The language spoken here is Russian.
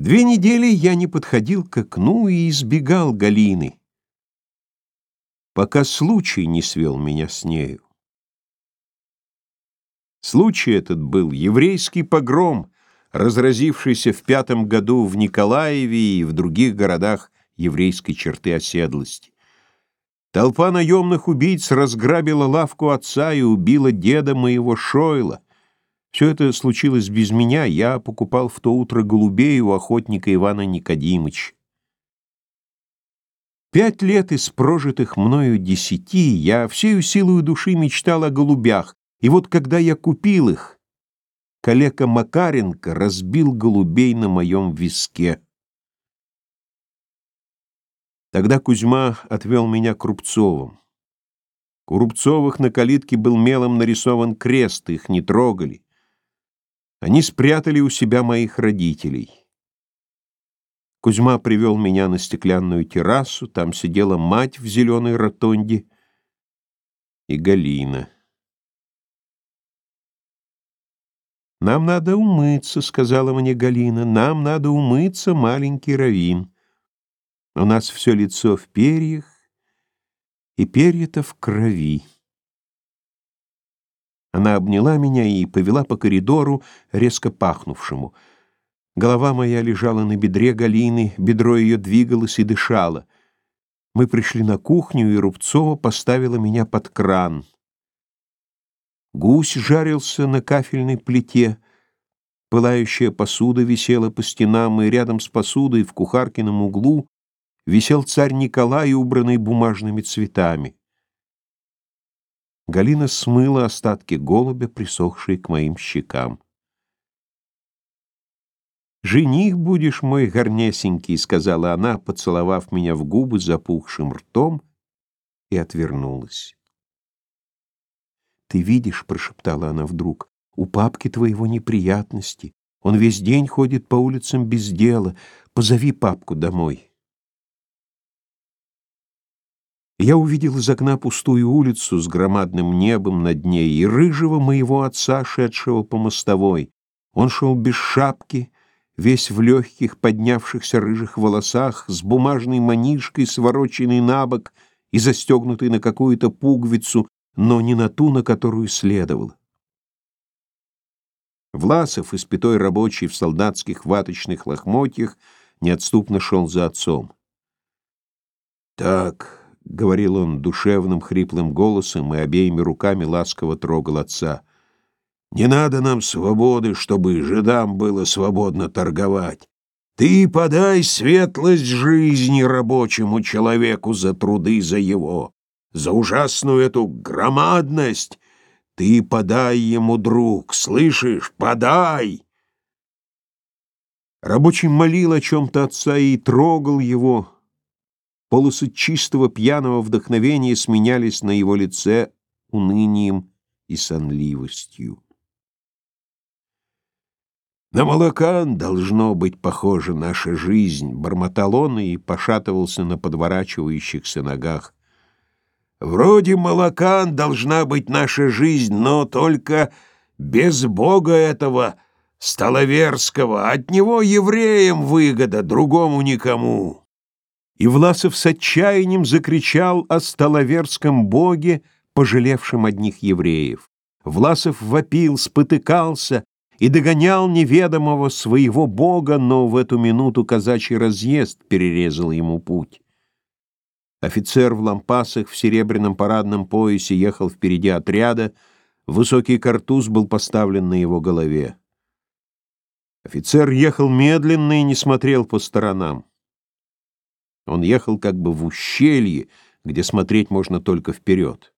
Две недели я не подходил к окну и избегал Галины, пока случай не свел меня с нею. Случай этот был еврейский погром, разразившийся в пятом году в Николаеве и в других городах еврейской черты оседлости. Толпа наемных убийц разграбила лавку отца и убила деда моего Шойла — все это случилось без меня, я покупал в то утро голубей у охотника Ивана Никодимыча. Пять лет из прожитых мною десяти я всею силою души мечтал о голубях, и вот когда я купил их, калека Макаренко разбил голубей на моем виске. Тогда Кузьма отвел меня к Рубцовым. У Рубцовых на калитке был мелом нарисован крест, их не трогали. Они спрятали у себя моих родителей. Кузьма привел меня на стеклянную террасу, там сидела мать в зеленой ротонде и Галина. «Нам надо умыться», — сказала мне Галина, — «нам надо умыться, маленький Равин. У нас все лицо в перьях, и перья-то в крови». Она обняла меня и повела по коридору, резко пахнувшему. Голова моя лежала на бедре Галины, бедро ее двигалось и дышало. Мы пришли на кухню, и Рубцова поставила меня под кран. Гусь жарился на кафельной плите, пылающая посуда висела по стенам, и рядом с посудой в кухаркином углу висел царь Николай, убранный бумажными цветами. Галина смыла остатки голубя, присохшие к моим щекам. «Жених будешь мой горнесенький», — сказала она, поцеловав меня в губы запухшим ртом, и отвернулась. «Ты видишь», — прошептала она вдруг, — «у папки твоего неприятности. Он весь день ходит по улицам без дела. Позови папку домой». Я увидел из окна пустую улицу с громадным небом над ней и рыжего моего отца, шедшего по мостовой. Он шел без шапки, весь в легких поднявшихся рыжих волосах, с бумажной манишкой, свороченной на бок и застегнутой на какую-то пуговицу, но не на ту, на которую следовало. Власов, испятой рабочий в солдатских ваточных лохмотьях, неотступно шел за отцом. «Так», — говорил он душевным хриплым голосом и обеими руками ласково трогал отца. «Не надо нам свободы, чтобы жидам было свободно торговать. Ты подай светлость жизни рабочему человеку за труды за его, за ужасную эту громадность. Ты подай ему, друг, слышишь, подай!» Рабочий молил о чем-то отца и трогал его, Полосы чистого пьяного вдохновения сменялись на его лице унынием и сонливостью. «На молокан должно быть похожа наша жизнь», — бормотал он и пошатывался на подворачивающихся ногах. «Вроде молокан должна быть наша жизнь, но только без Бога этого столоверского. От него евреям выгода, другому никому». И Власов с отчаянием закричал о столоверском боге, пожалевшем одних евреев. Власов вопил, спотыкался и догонял неведомого своего бога, но в эту минуту казачий разъезд перерезал ему путь. Офицер в лампасах в серебряном парадном поясе ехал впереди отряда, высокий картуз был поставлен на его голове. Офицер ехал медленно и не смотрел по сторонам. Он ехал как бы в ущелье, где смотреть можно только вперед.